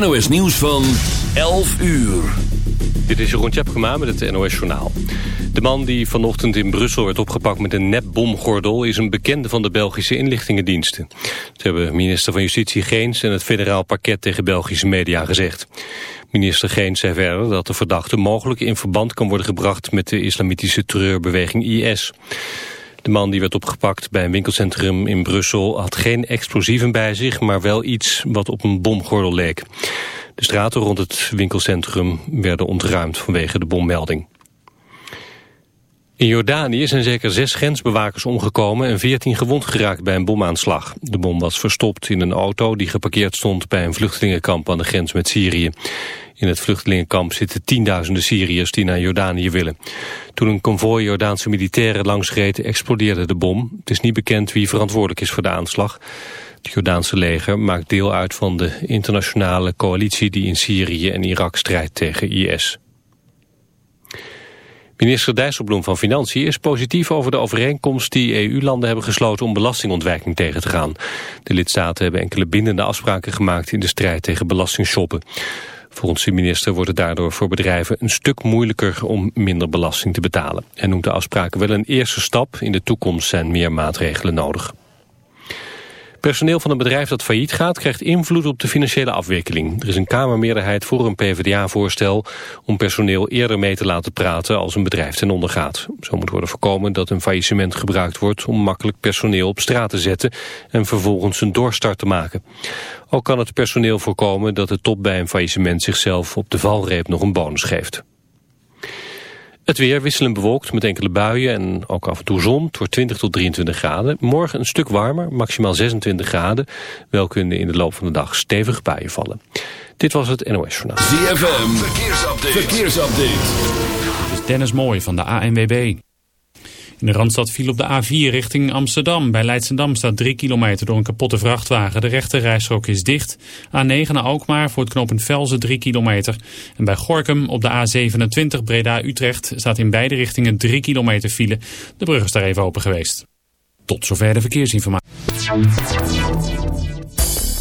NOS nieuws van 11 uur. Dit is Jeroen Tjepkema met het NOS Journaal. De man die vanochtend in Brussel werd opgepakt met een nepbomgordel... is een bekende van de Belgische inlichtingendiensten. Dat hebben minister van Justitie Geens en het federaal pakket tegen Belgische media gezegd. Minister Geens zei verder dat de verdachte mogelijk in verband kan worden gebracht... met de islamitische terreurbeweging IS. De man die werd opgepakt bij een winkelcentrum in Brussel had geen explosieven bij zich, maar wel iets wat op een bomgordel leek. De straten rond het winkelcentrum werden ontruimd vanwege de bommelding. In Jordanië zijn zeker zes grensbewakers omgekomen en veertien gewond geraakt bij een bomaanslag. De bom was verstopt in een auto die geparkeerd stond bij een vluchtelingenkamp aan de grens met Syrië. In het vluchtelingenkamp zitten tienduizenden Syriërs die naar Jordanië willen. Toen een konvooi Jordaanse militairen langsreed explodeerde de bom. Het is niet bekend wie verantwoordelijk is voor de aanslag. Het Jordaanse leger maakt deel uit van de internationale coalitie die in Syrië en Irak strijdt tegen IS. Minister Dijsselbloem van Financiën is positief over de overeenkomst die EU-landen hebben gesloten om belastingontwijking tegen te gaan. De lidstaten hebben enkele bindende afspraken gemaakt in de strijd tegen belastingshoppen. Volgens de minister wordt het daardoor voor bedrijven een stuk moeilijker om minder belasting te betalen. Hij noemt de afspraken wel een eerste stap. In de toekomst zijn meer maatregelen nodig. Personeel van een bedrijf dat failliet gaat krijgt invloed op de financiële afwikkeling. Er is een kamermeerderheid voor een PvdA-voorstel om personeel eerder mee te laten praten als een bedrijf ten onder gaat. Zo moet worden voorkomen dat een faillissement gebruikt wordt om makkelijk personeel op straat te zetten en vervolgens een doorstart te maken. Ook kan het personeel voorkomen dat de top bij een faillissement zichzelf op de valreep nog een bonus geeft. Het weer wisselend bewolkt met enkele buien en ook af en toe zon. Het wordt 20 tot 23 graden. Morgen een stuk warmer, maximaal 26 graden. Wel kunnen in de loop van de dag stevig buien vallen. Dit was het NOS Journaal. ZFM, verkeersupdate. verkeersupdate. Dit is Dennis Mooij van de ANWB. In de Randstad viel op de A4 richting Amsterdam. Bij Leidsendam staat 3 kilometer door een kapotte vrachtwagen. De rechte is dicht. A9 naar Alkmaar voor het knooppunt Velzen 3 kilometer. En bij Gorkum op de A27 Breda-Utrecht staat in beide richtingen 3 kilometer file. De brug is daar even open geweest. Tot zover de verkeersinformatie.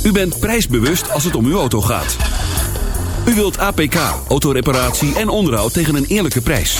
U bent prijsbewust als het om uw auto gaat. U wilt APK, autoreparatie en onderhoud tegen een eerlijke prijs.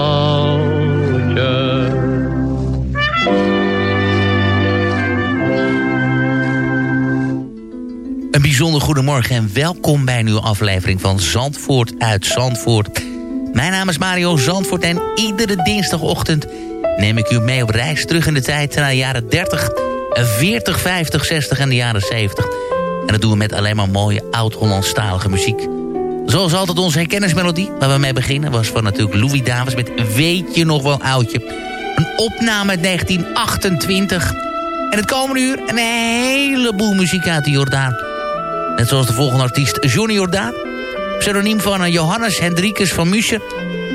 Een bijzonder goedemorgen en welkom bij een nieuwe aflevering van Zandvoort uit Zandvoort. Mijn naam is Mario Zandvoort en iedere dinsdagochtend neem ik u mee op reis terug in de tijd naar de jaren 30, 40, 50, 60 en de jaren 70. En dat doen we met alleen maar mooie oud-Hollandstalige muziek. Zoals altijd onze herkennismelodie, waar we mee beginnen, was van natuurlijk Louis Davis met Weet je nog wel oudje. Een opname uit 1928. En het komende uur een heleboel muziek uit de Jordaan. Net zoals de volgende artiest Johnny Jordaan. Pseudoniem van eh, Johannes Hendrikus van Musche.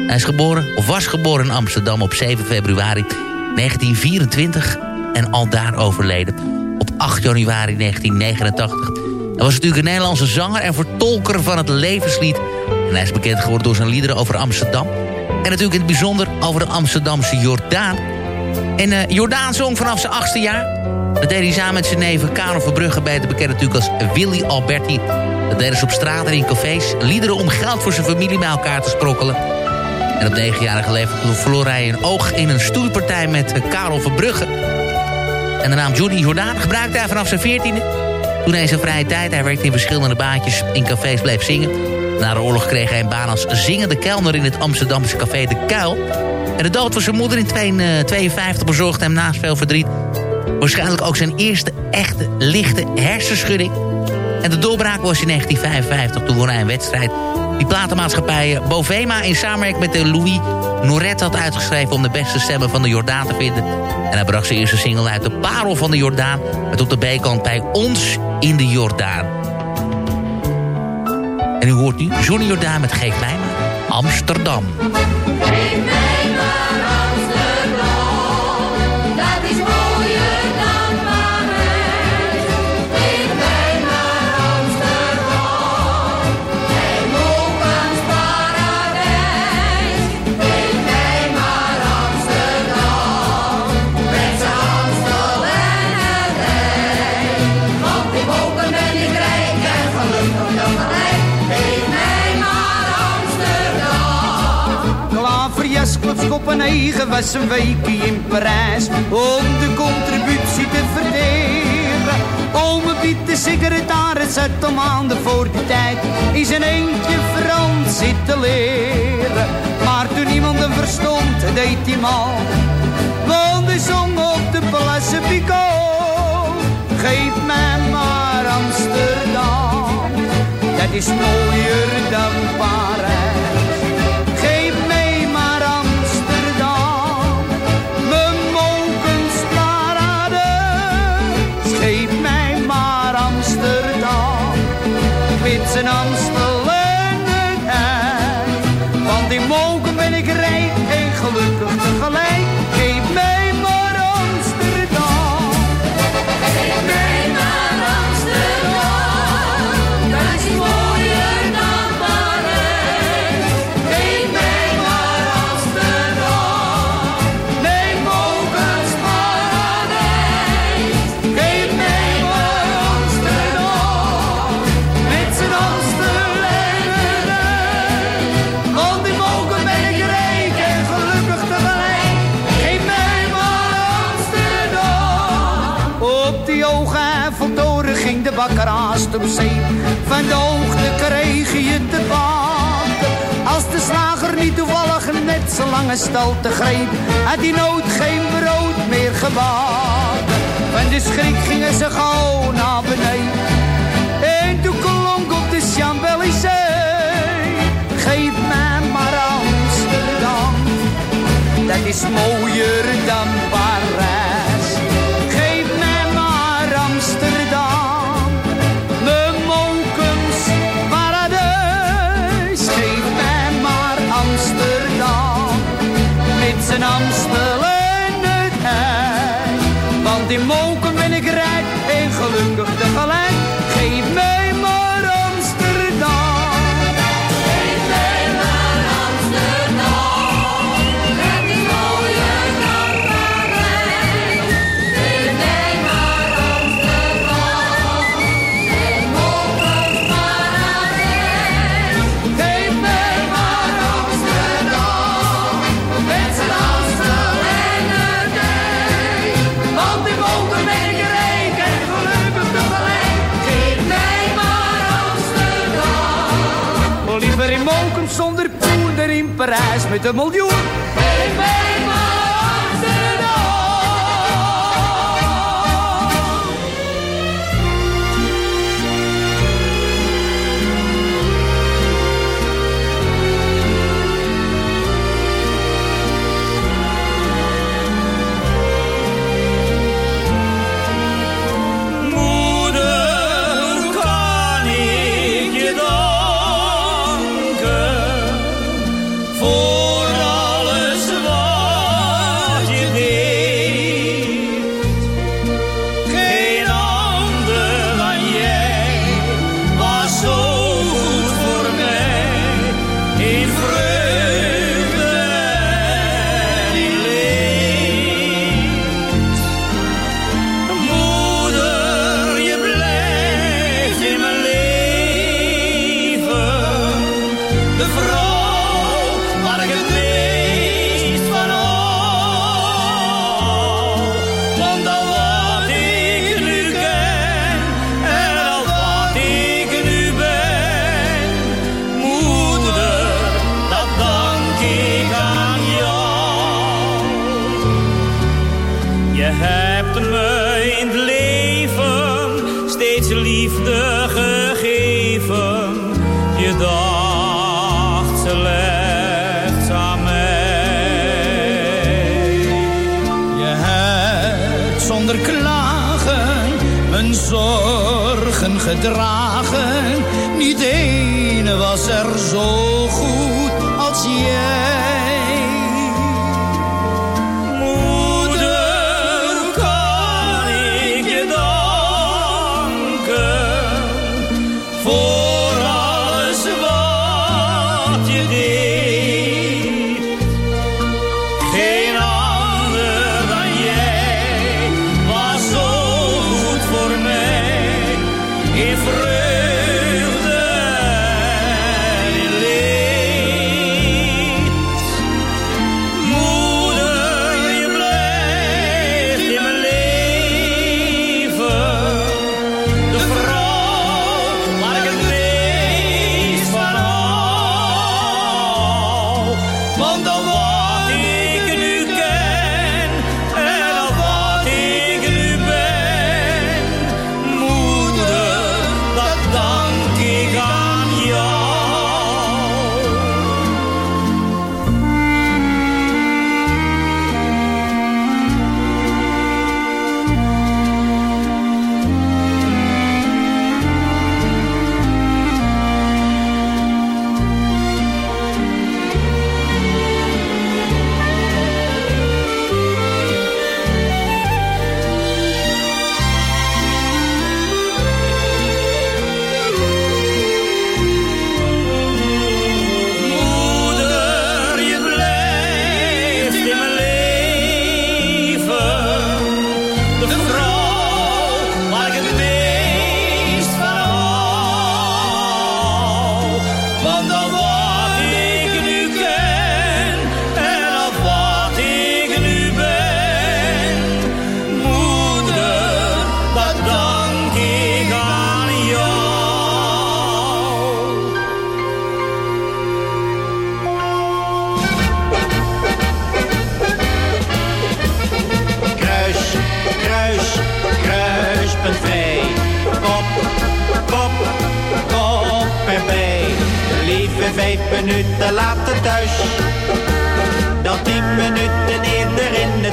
Hij is geboren, of was geboren in Amsterdam op 7 februari 1924. En al daar overleden op 8 januari 1989. Hij was natuurlijk een Nederlandse zanger en vertolker van het levenslied. En hij is bekend geworden door zijn liederen over Amsterdam. En natuurlijk in het bijzonder over de Amsterdamse Jordaan. En uh, Jordaan zong vanaf zijn achtste jaar. Dat deed hij samen met zijn neven Karel Verbrugge... beter bekend natuurlijk als Willy Alberti. Dat deden ze op straat en in cafés. Liederen om geld voor zijn familie bij elkaar te sprokkelen. En op negenjarige leeftijd verloor hij een oog in een stoeipartij met eh, Karel Verbrugge. En de naam Johnny Jordaan gebruikte hij vanaf zijn veertiende. Toen hij zijn vrije tijd, hij werkte in verschillende baantjes in cafés, bleef zingen. Na de oorlog kreeg hij een baan als zingende kelner in het Amsterdamse café De Kuil. En de dood van zijn moeder in 1952 bezorgde hem naast veel verdriet... waarschijnlijk ook zijn eerste echte lichte hersenschudding. En de doorbraak was in 1955, toen won hij een wedstrijd... die platenmaatschappij Bovema in samenwerking met de Louis Noret had uitgeschreven... om de beste stemmen van de Jordaan te vinden. En hij bracht zijn eerste single uit, De Parel van de Jordaan... met op de B-kant bij Ons in de Jordaan. En u hoort nu Johnny Jordaan met Geef mij maar Amsterdam. mijn eigen was een weekje in Parijs om de contributie te verderen. Ome Piet de secretaris zat de maanden voor die tijd is een eentje Frans zitten leren. Maar toen niemand hem verstond, deed hij mal. Want hij zong op de Place Pico, geef mij maar Amsterdam. Dat is mooier dan Parijs. and on wakker. Van de hoogte kreeg je te baat. Als de slager niet toevallig net zo lange te greep, had hij nooit geen brood meer gebaat. Van de schrik gingen ze gauw naar beneden. En toen klonk op de Champs-Élysées, geef mij maar Amsterdam. Dat is mooier dan waar uit de miljoen.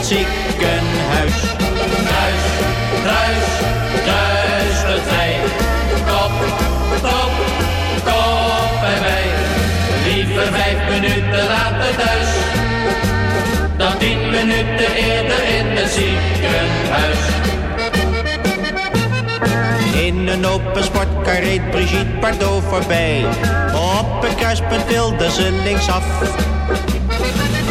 Het ziekenhuis. Thuis, thuis, thuis het vrij. Kop, kop, kop erbij. Liever vijf minuten later thuis. Dan tien minuten eerder in het ziekenhuis. In een open sportkar reed Brigitte Bardot voorbij. Op een kruispunt wilde ze linksaf.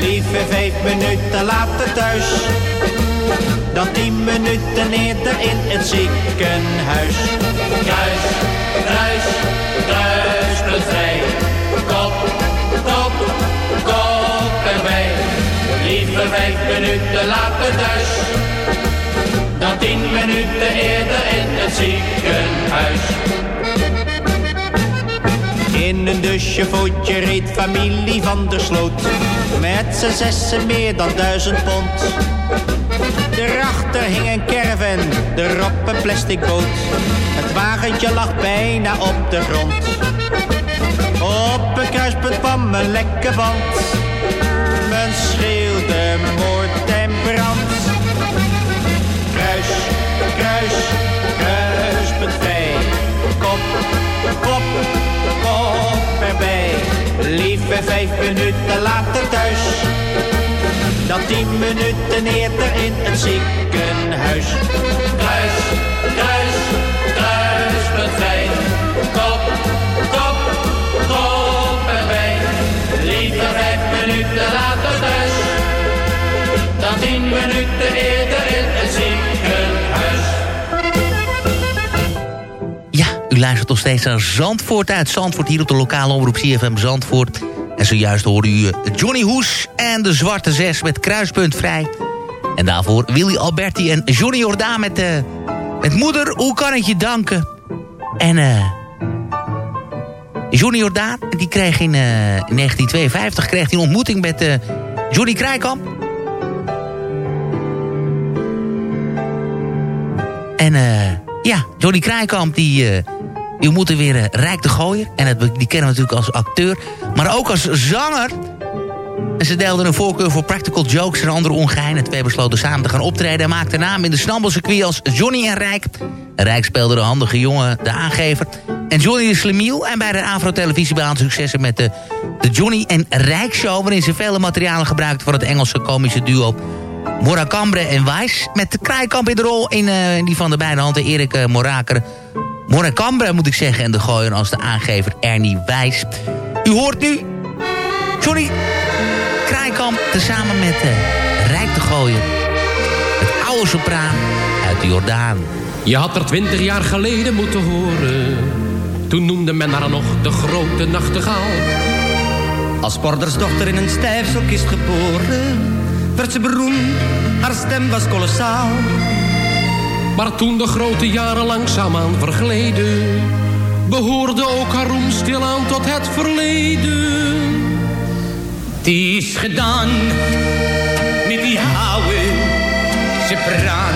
Lieve vijf minuten later thuis. Dan tien minuten eerder in het ziekenhuis. Kruis, kruis, kruispunt vrij. Kop, kop, kop erbij. Liever vijf minuten later thuis. Dan tien minuten eerder in het ziekenhuis. In een dusjevootje reed familie van der Sloot. Met z'n zessen meer dan duizend pond. Daarachter hing een caravan, erop een plastic boot. Het wagentje lag bijna op de grond. Op een kruispunt kwam een lekke band. Men schreeuwde moord en brand. Kruis, kruis, kruispunt vrij. Kop, kop. Lieve vijf minuten later thuis. Dan tien minuten eerder in het ziekenhuis. Kruis, kruis, kruispunt vrij. Kop, kop, kop erbij. Liever vijf minuten later thuis. Dan tien minuten eerder in het ziekenhuis. U luistert nog steeds naar Zandvoort uit Zandvoort... hier op de lokale omroep CFM Zandvoort. En zojuist hoorde u eh, Johnny Hoes en de Zwarte Zes met Kruispunt Vrij. En daarvoor Willy Alberti en Johnny Jordaan met, eh met Moeder, hoe kan ik je danken? En eh Johnny Jordaan, die kreeg in, eh, in 1952 kreeg hij een ontmoeting met eh, Johnny Krijkamp. En eh, ja, Johnny Krijkamp die, eh die ontmoette weer eh, Rijk de Gooier. En het, die kennen we natuurlijk als acteur, maar ook als zanger. En ze deelden een voorkeur voor practical jokes en andere. De twee besloten samen te gaan optreden en maakten naam in de snabbelcircuit als Johnny en Rijk. Rijk speelde de handige jongen, de aangever. En Johnny de Slemiel. En bij de Afro-televisie behaalde successen met de, de Johnny en Rijk show... waarin ze vele materialen gebruikten voor het Engelse komische duo... Morakambre en Wijs. Met de kraaikamp in de rol in, eh, die van de beide handen Erik uh, Moraker. Morakambre moet ik zeggen. En de gooien als de aangever Ernie Wijs. U hoort nu Johnny Kraaikamp tezamen met uh, Rijk de Gooien. Het oude sopraan uit de Jordaan. Je had er twintig jaar geleden moeten horen. Toen noemde men haar nog de grote nachtegaal. Als portersdochter in een stijfselkist geboren, werd ze beroemd, haar stem was kolossaal. Maar toen de grote jaren langzaamaan vergleden... behoorde ook haar roem stilaan tot het verleden. Het is gedaan met die oude sopraan. Want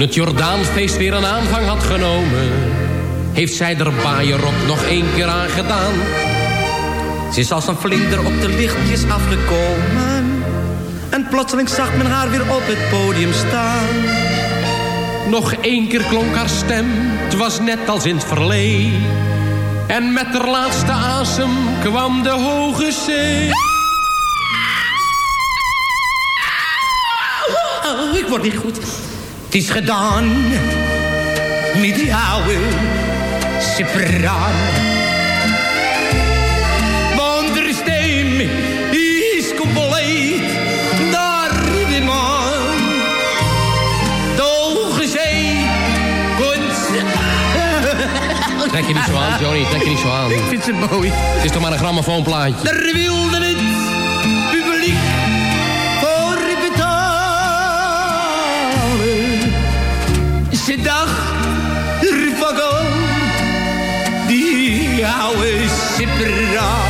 Toen het Jordaanfeest weer een aanvang had genomen... heeft zij er baaierop nog één keer aan gedaan. Ze is als een vlinder op de lichtjes afgekomen. En plotseling zag men haar weer op het podium staan. Nog één keer klonk haar stem, het was net als in het verleden. En met haar laatste asem kwam de hoge zee. Oh, ik word niet goed. Het is gedaan met die oude sepraat. Want de stem is compleet naar de maan. De komt... Trek je niet zo aan, Johnny, trek je niet zo aan. Ik vind ze mooi. Het is toch maar een grammofoonplaatje. Daar wilde die oude sipperaar.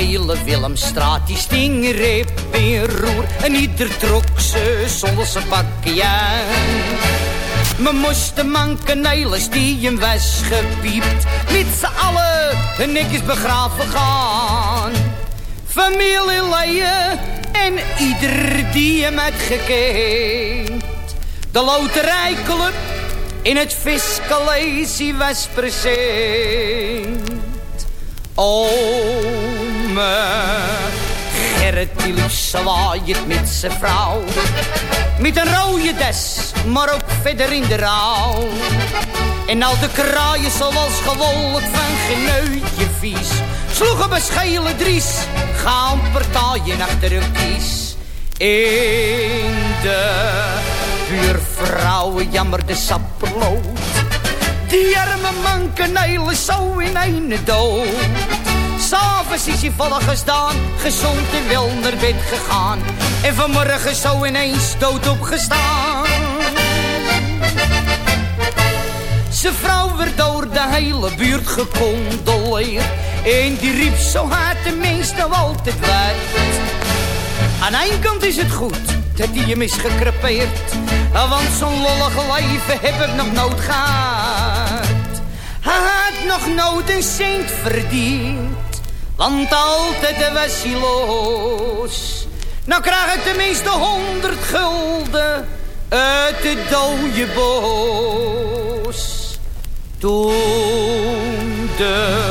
Hele Willemstraat die sting reep in roer. En ieder trok ze zonder zijn bakje aan. We moesten manken die hem was gepiept. Met z'n allen en netjes begraven gaan. Familieleden en ieder die hem had gekend. De loterijclub in het Fiscalesie was present. Ome Gerrit die zwaaiend met zijn vrouw. Met een rode des, maar ook verder in de rouw. En al de kraaien zoals gewoonlijk van geneutje vies. Sloegen beschelen dries, gaan partijen achter hun kies. In de buurvrouwen jammerde sapperlood. Die arme man kanelen zo in een dood. S'avonds is hij vallen gestaan, gezond en wel naar bed gegaan. En vanmorgen zo ineens dood opgestaan. Zijn vrouw werd door de hele buurt gecondoleerd. En die riep zo hard mens nou altijd wijd. Aan één kant is het goed dat hij hem is gekrepeerd. Want zo'n lollig leven heb ik nog nooit gehad. Hij had nog nooit een cent verdiend. Want altijd was hij los. Nou krijg ik tenminste honderd gulden uit de dode bos. Toen de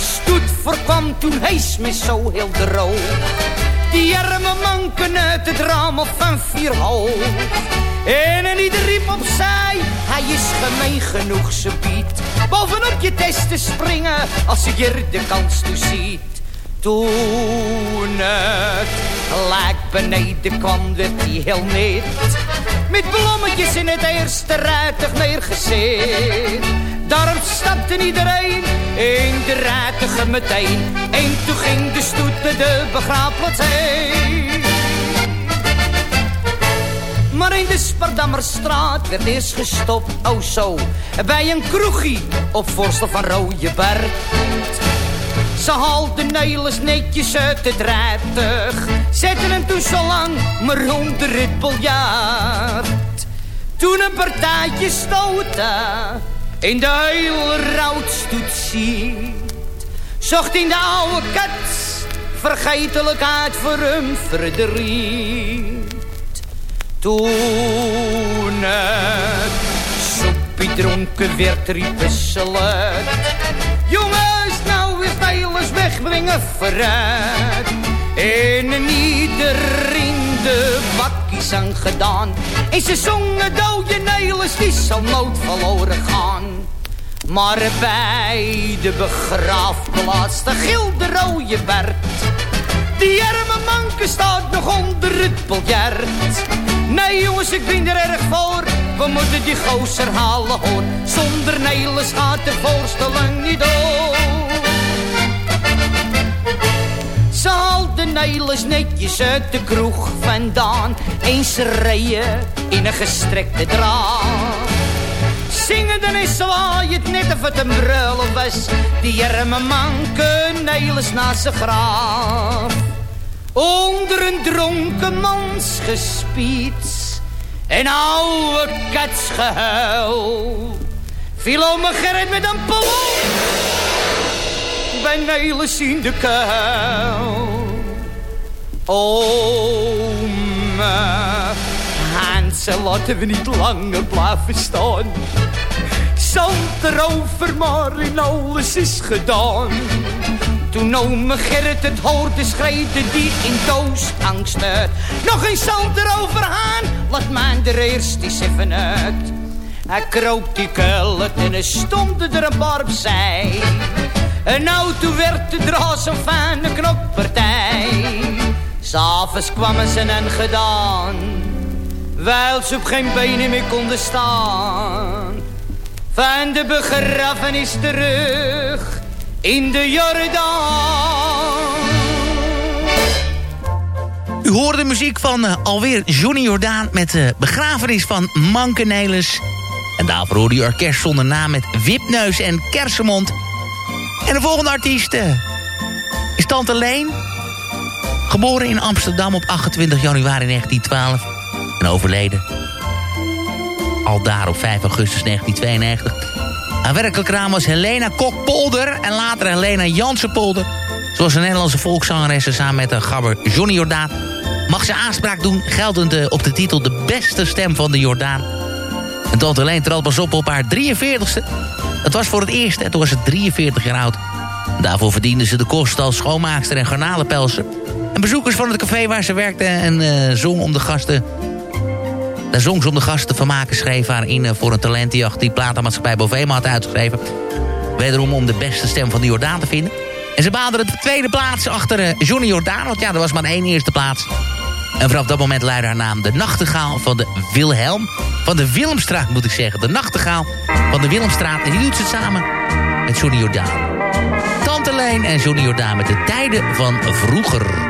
stoet voorkwam, toen hees me zo heel droog. Die arme manken uit het raam of van vier hoog. En ieder riep opzij, hij is gemeen genoeg, ze biedt. Bovenop je test te springen, als je er de kans toe ziet. Toen het lijk beneden kwam, werd hij heel net. Met blommetjes in het eerste rijtuig neergezet. Daarom stapte iedereen in de rijtuig meteen. En toen ging de stoet de begraafplaats heen. Maar in de Spardammerstraat werd eerst gestopt, oh zo, bij een kroegie op voorstel van Rooieberg. Ze haalden Nelis netjes uit het rijtuig, zetten hem toen zo lang maar onder het biljart. Toen een partijtje stoten, in de hele routstoet ziet, zocht in de oude kat vergetelijkheid voor hem verdriet. Toen het soepie dronken werd, riepen. Jongens, nou is Nelis wegbrengen vooruit. En ieder in de bakkies aan gedaan. En ze zongen dode die zal nooit verloren gaan. Maar bij de begraafplaats, de gilde rode Bert. Die arme manke staat nog onder het biljart. Nee jongens, ik ben er erg voor. We moeten die gozer halen hoor. Zonder Nelis gaat de voorstelling niet door. Haalden Nelis netjes uit de kroeg vandaan. Eens rijden in een gestrekte draad. Zingen dan is het net of het een brullen was. Die arme manke Nelis naast zijn graaf. Onder een dronken mans gespiet en oude katsgehuil. Viel om Gerrit met een pol bij Nelis in de kuil. Ome, Hansel laten we niet langer blijven staan. Zand erover, maar in alles is gedaan. Toen ome Gerrit het hoorde, schreeuwde die in doodsangst uit. Nog een zand erover aan, laat mij er eerst eens even uit. Hij kroop die kuilen en er stond er een bar opzij. En nou toen werd de draas een fijne knokpartij. S'avonds kwamen ze en gedaan, wijl ze op geen benen meer konden staan. Van de begrafenis terug in de Jordaan. U hoorde de muziek van eh, alweer Johnny Jordaan... met de begrafenis van Manke Nelis. En daarvoor hoorde u orkest zonder naam met Wipneus en Kersenmond. En de volgende artiest eh, is Tante Leen. Geboren in Amsterdam op 28 januari 1912. En overleden al daar op 5 augustus 1992. Haar werkelijke naam was Helena Kokpolder en later Helena Jansenpolder. Zoals een Nederlandse volkszangeres samen met haar gabber Johnny Jordaan... mag ze aanspraak doen, geldend eh, op de titel De Beste Stem van de Jordaan. En Tante Helene trad pas op op haar 43ste. Het was voor het eerst en toen was ze 43 jaar oud. Daarvoor verdiende ze de kosten als schoonmaakster en garnalenpelser. En bezoekers van het café waar ze werkte en eh, zong om de gasten daar zong ze om de gasten te vermaken, schreef haar in eh, voor een talentenjacht... die platenmaatschappij Bovema had uitgeschreven. Wederom om de beste stem van de Jordaan te vinden. En ze baden de tweede plaats achter eh, Johnny Jordaan... want ja, er was maar één eerste plaats. En vanaf dat moment leidde haar naam de nachtegaal van de Wilhelm... van de Willemstraat, moet ik zeggen. De nachtegaal van de Willemstraat. En die doet ze samen met Johnny Jordaan. Tante Leen en Johnny Jordaan met de tijden van vroeger.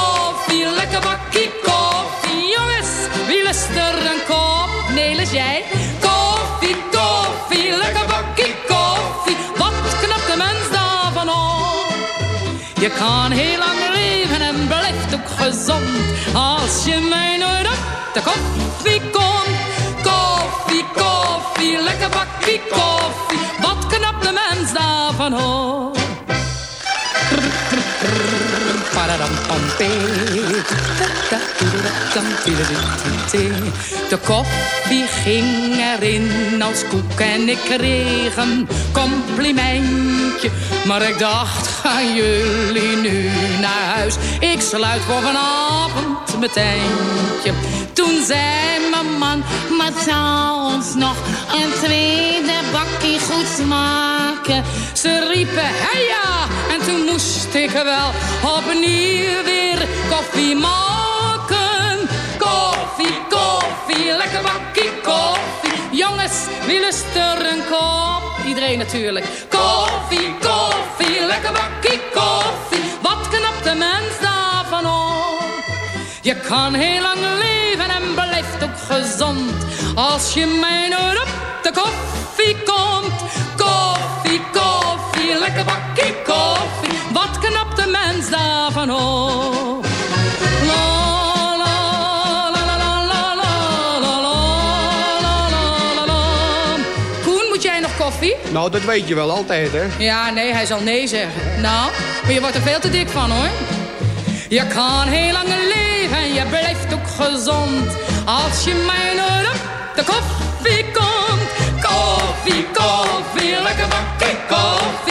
wie lust er een kop? Nelis, jij? Koffie, koffie, lekker bakkie koffie. Wat knapt de mens daarvan op? Je kan heel lang leven en blijft ook gezond. Als je mij nooit op de koffie komt. Koffie, koffie, lekker bakkie koffie. Wat knapt de mens daarvan op? De koffie ging erin als koek en ik kreeg een complimentje. Maar ik dacht, gaan jullie nu naar huis? Ik sluit voor vanavond mijn tentje. Toen zei mijn man, maar ons nog een tweede bakkie goed smaken? Ze riepen, hey ja, en toen moest ik wel opnieuw weer koffie maken. Koffie, koffie, lekker bakkie koffie. Jongens, wie lust er een kop? Iedereen natuurlijk. Koffie, koffie, lekker bakkie koffie. Wat knapt de mens daarvan op? Je kan heel lang leven en blijft ook gezond. Als je mij nooit op de koffie komt. Koffie, lekker bakje koffie. Wat knapt de mens daarvan op? Koffie? Nou, dat weet je wel altijd, hè? Ja, nee, hij zal nee zeggen. Nou, maar je wordt er veel te dik van, hoor. Je kan heel lang leven en je blijft ook gezond. Als je mij nodig de koffie komt. Koffie, koffie, lekker bakje koffie.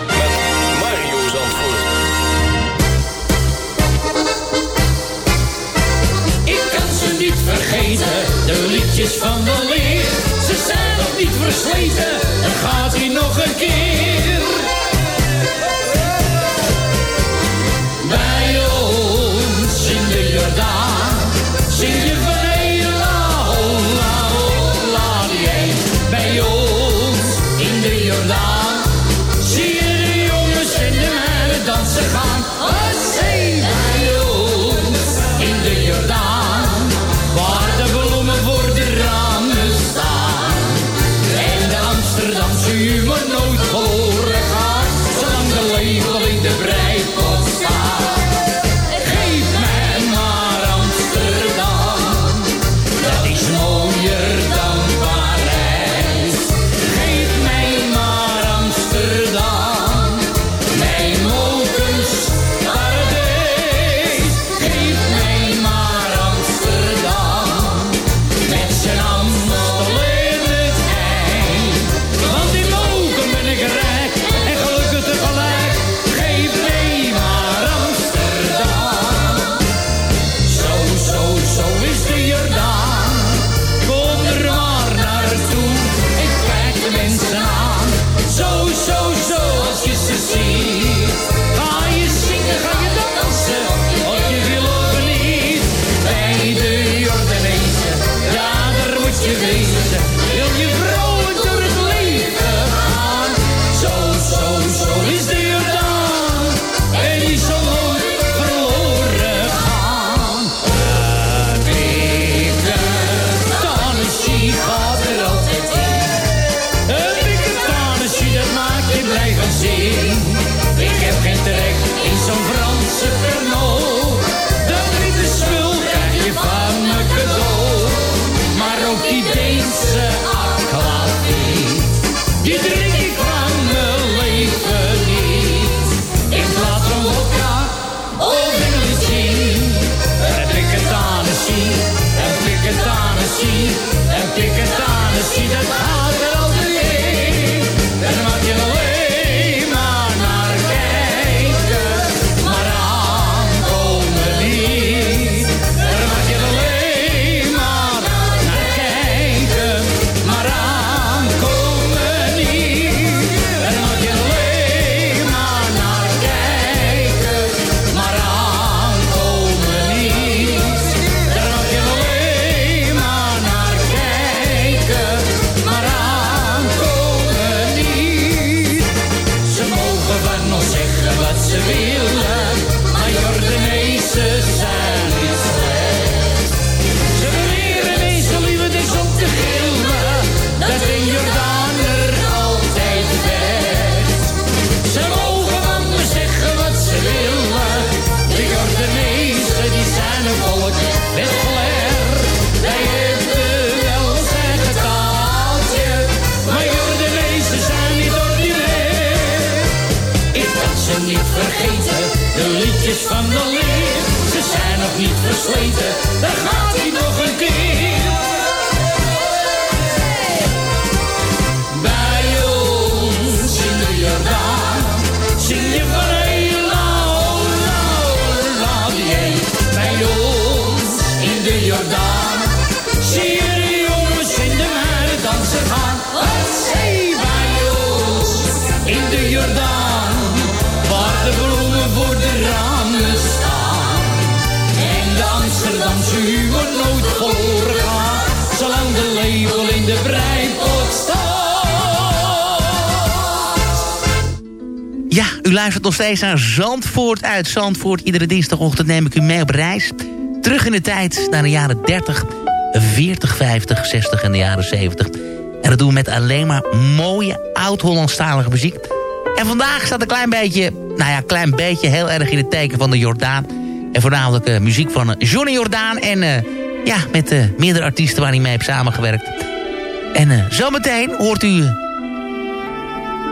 de liedjes van de leer. Ze zijn nog niet versleten, dan gaat hij nog een keer. Nog steeds naar Zandvoort uit Zandvoort. Iedere dinsdagochtend neem ik u mee op reis. Terug in de tijd naar de jaren 30, 40, 50, 60 en de jaren 70. En dat doen we met alleen maar mooie oud-Hollandstalige muziek. En vandaag staat een klein beetje, nou ja, klein beetje heel erg in het teken van de Jordaan. En voornamelijk eh, muziek van eh, Johnny Jordaan. En eh, ja, met meerdere artiesten waar hij mee heeft samengewerkt. En eh, zometeen hoort u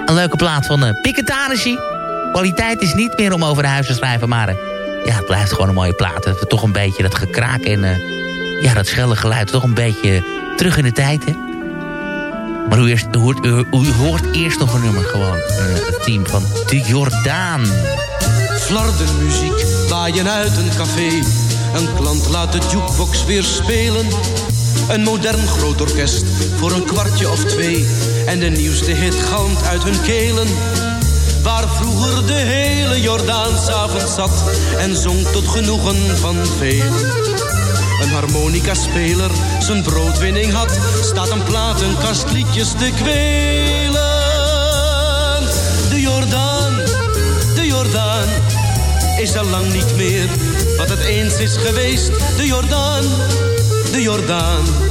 een leuke plaat van uh, Piketanissie. Kwaliteit is niet meer om over de huis te schrijven, maar eh, ja, het blijft gewoon een mooie plaat. Toch een beetje dat gekraak en eh, ja, dat schelle geluid. Toch een beetje terug in de tijd, hè. Maar u, hoort, u, u hoort eerst nog een nummer gewoon. eh, het team van De Jordaan. Flardenmuziek waaien uit een café. Een klant laat de jukebox weer spelen. Een modern groot orkest voor een kwartje of twee. En de nieuwste hit galmt uit hun kelen. Waar vroeger de hele Jordaan s'avonds zat. En zong tot genoegen van velen. Een harmonica-speler zijn broodwinning had. Staat een platenkast liedjes te kwelen. De Jordaan, de Jordaan is al lang niet meer wat het eens is geweest. De Jordaan, de Jordaan.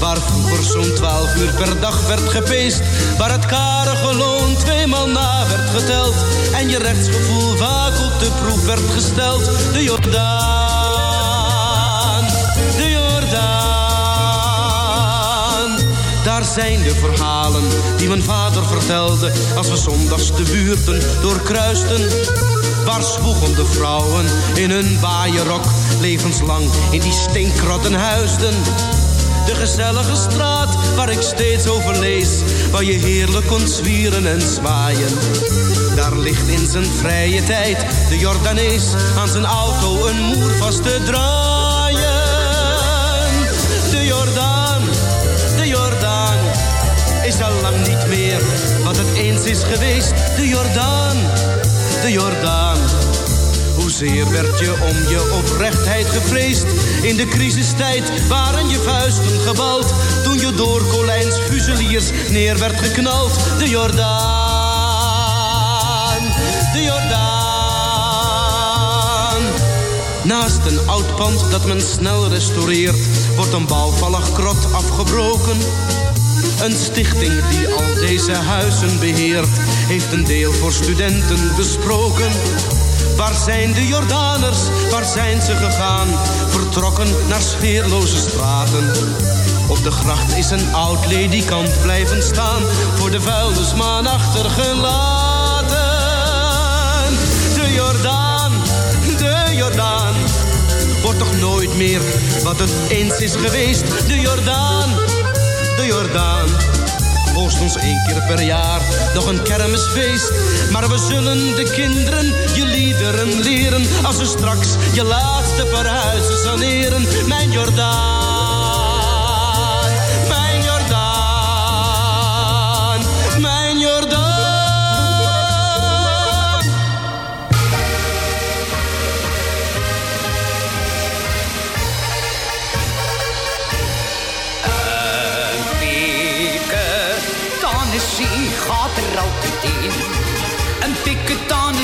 Waar vroeger zo'n twaalf uur per dag werd gepeest. Waar het karige loon tweemaal na werd geteld. En je rechtsgevoel vaak op de proef werd gesteld. De Jordaan, de Jordaan. Daar zijn de verhalen die mijn vader vertelde. Als we zondags de buurten doorkruisten. Waar zwoegen de vrouwen in hun rok levenslang in die stinkrotten huisden. De gezellige straat waar ik steeds over lees, waar je heerlijk kon zwieren en zwaaien. Daar ligt in zijn vrije tijd de Jordanees aan zijn auto een moer vast te draaien. De Jordaan, de Jordaan, is al lang niet meer wat het eens is geweest. De Jordaan, de Jordaan. Hoezeer werd je om je oprechtheid gevreesd. In de crisistijd waren je vuisten gebald. Toen je door Colijns fuseliers neer werd geknald. De Jordaan, de Jordaan. Naast een oud pand dat men snel restaureert Wordt een bouwvallig krot afgebroken. Een stichting die al deze huizen beheert, heeft een deel voor studenten besproken. Zijn de Jordaners, waar zijn ze gegaan? Vertrokken naar sfeerloze straten. Op de gracht is een oud ledikant blijven staan. Voor de vuilnisman achtergelaten. De Jordaan, de Jordaan. Wordt toch nooit meer wat het eens is geweest. De Jordaan, de Jordaan hoogstens één keer per jaar nog een kermisfeest. Maar we zullen de kinderen je liederen leren als ze straks je laatste verhuizen saneren. Mijn Jordaan,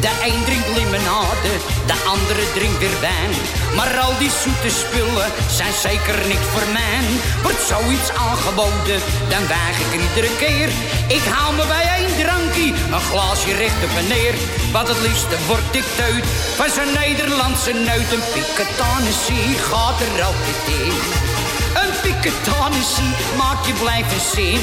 De een drinkt limonade, de andere drinkt weer wijn. Maar al die zoete spullen zijn zeker niet voor mij. Wordt zoiets aangeboden, dan weig ik er iedere keer. Ik hou me bij één drankie, een glaasje recht op neer. Wat het liefste word ik teut van zo'n Nederlandse neut. Een piketanissie gaat er altijd in. Een piketanissie maakt je blijven zin.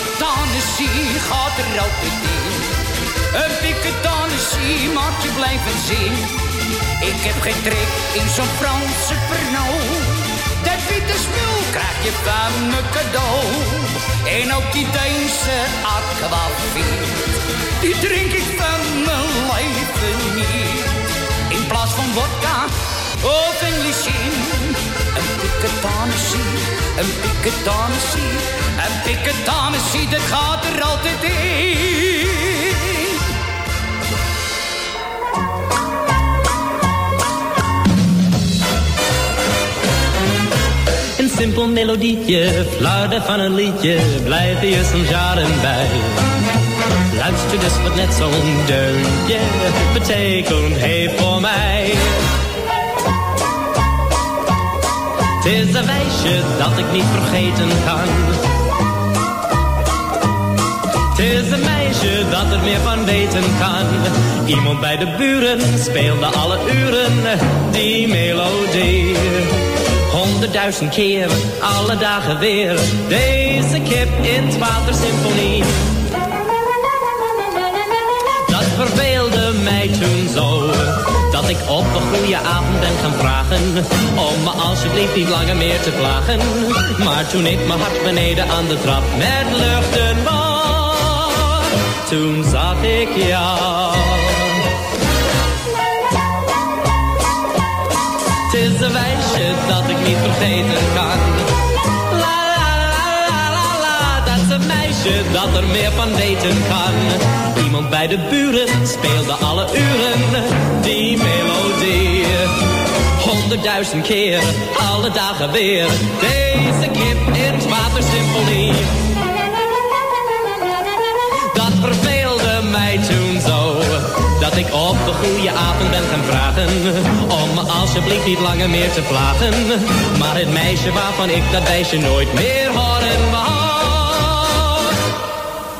gaat er altijd in. Een piketanissie maakt je blijven zin. Ik heb geen trek in zo'n Franse Pernod. Dat witte spul krijg je van me cadeau. En ook die Deense aquavit. Die drink ik van mijn leven niet. In plaats van vodka of English in. Een piketanissie, een piketanissie, een piketanissie, dat gaat er altijd in. Een simpel melodietje, fluiten van een liedje, blijf je soms jaren bij. Luister dus wat net zo'n deuntje betekent heeft voor mij. Is een wijsje dat ik niet vergeten kan. Het is een meisje dat er meer van weten kan. Iemand bij de buren speelde alle uren die melodie. Honderdduizend keer, alle dagen weer. Deze kip in het watersymfonie. Dat verveelde mij toen zo. Dat ik op een goede avond ben gaan vragen. Om me alsjeblieft niet langer meer te klagen. Maar toen ik mijn hart beneden aan de trap met luchten was. Toen zag ik jou. Het is een wijsje dat ik niet vergeten kan. La la la la la la, dat is een meisje dat er meer van weten kan. Iemand bij de buren speelde alle uren die melodie. Honderdduizend keer, alle dagen weer, deze kip in het watersymfonie. Dat verveelde mij toen zo, dat ik op een goede avond ben gaan vragen. Om me alsjeblieft niet langer meer te plagen. Maar het meisje waarvan ik dat wijsje nooit meer horen wou,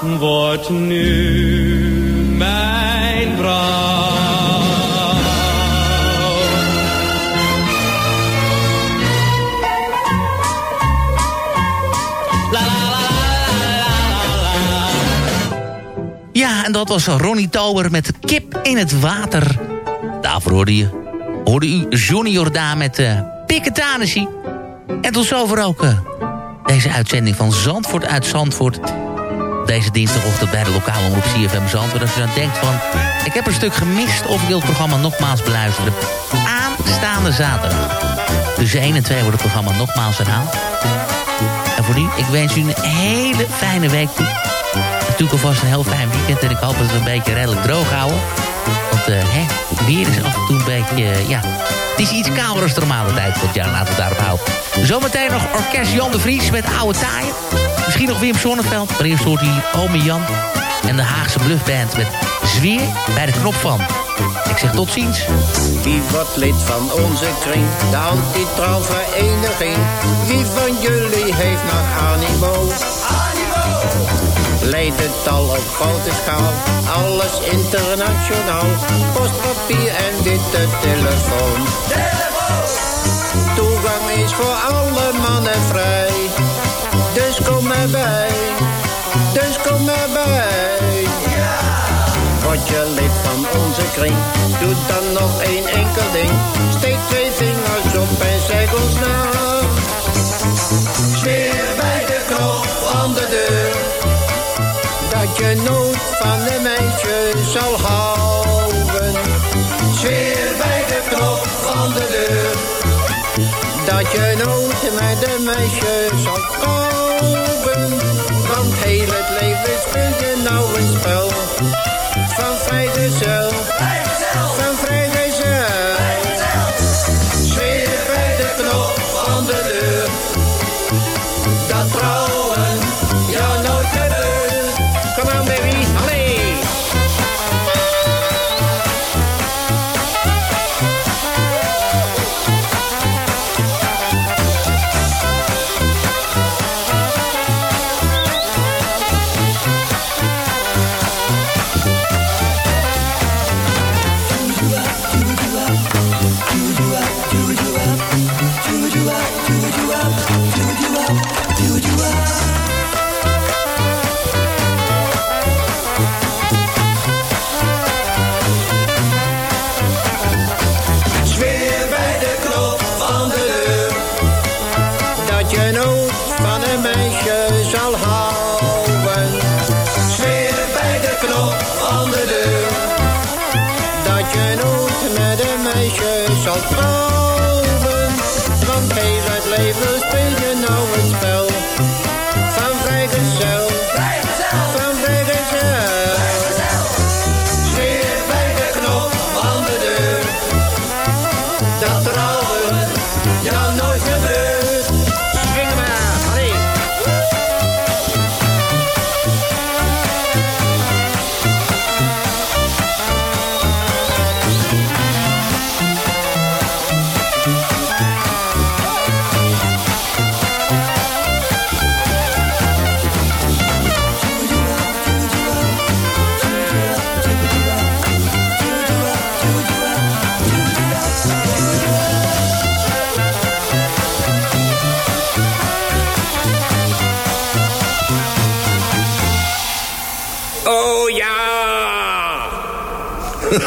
wordt nu mijn vrouw. Ja, en dat was Ronnie Tober met Kip in het Water. Daarvoor hoorde, je, hoorde u Johnny Jordaan met uh, Piketanissie. En tot zover ook uh, deze uitzending van Zandvoort uit Zandvoort. Deze dinsdagochtend bij de lokale omroep CFM Zandvoort. Als je dan denkt van, ik heb een stuk gemist of ik wil het programma nogmaals beluisteren. Aanstaande zaterdag. Tussen 1 en 2 wordt het programma nogmaals herhaald. En voor nu, ik wens u een hele fijne week toe. Natuurlijk alvast een heel fijn weekend en ik hoop dat we een beetje redelijk droog houden. Want eh, hè, weer is af en toe een beetje, eh, ja... Het is iets kouder de tijd van het jaar, laten we daarop houden. Zometeen nog orkest Jan de Vries met oude taaien. Misschien nog Wim Sonneveld, maar eerst hoort hij Ome Jan... en de Haagse Bluffband met Zweer bij de knop van. Ik zeg tot ziens. Wie wordt lid van onze kring, de anti-trouwvereniging? Wie van jullie heeft nog animo? Leidt het al op grote schaal, alles internationaal. Postpapier en witte telefoon. Toegang is voor alle mannen vrij. Dus kom erbij, dus kom erbij. Word je lid van onze kring, doe dan nog één enkel ding. Steek twee vingers op en zeg ons na. Zweer bij de knop van de deur, dat je nooit van een meisje zal houden. Zweer bij de knop van de deur, nooit met een meisje zal komen. Want heel het leven speel je nou een spel van vrijgezel. Van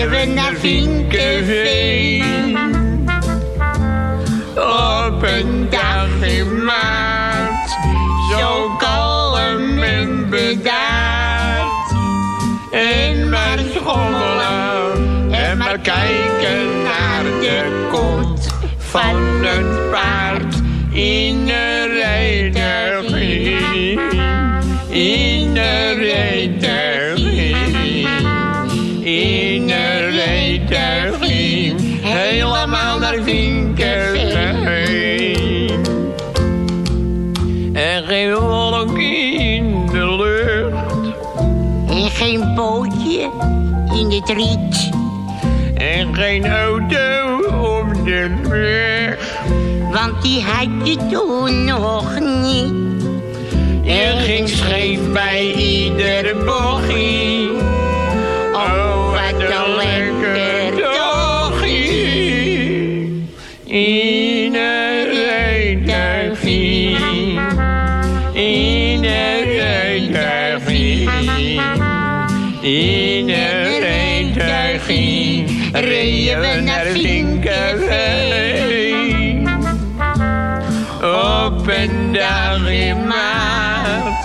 rijtuigje, reden we naar Vinkenveen. In het riet. En geen auto op de weg. Want die had je toen nog niet. Er ging scheef bij iedere bochie. Oh, wat een lekker dagje. In een rijtuigje. In een rijtuigje. Reden we naar Vinkerveen. Op een dag in maart.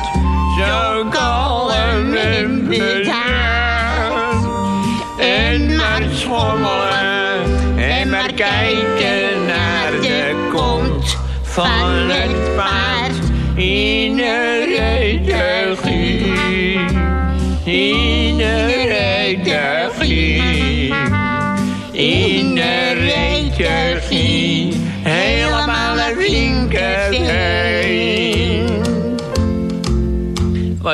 Zo kalm en bedaard. En maar schommelen. En maar kijken naar de kont van het paard. In een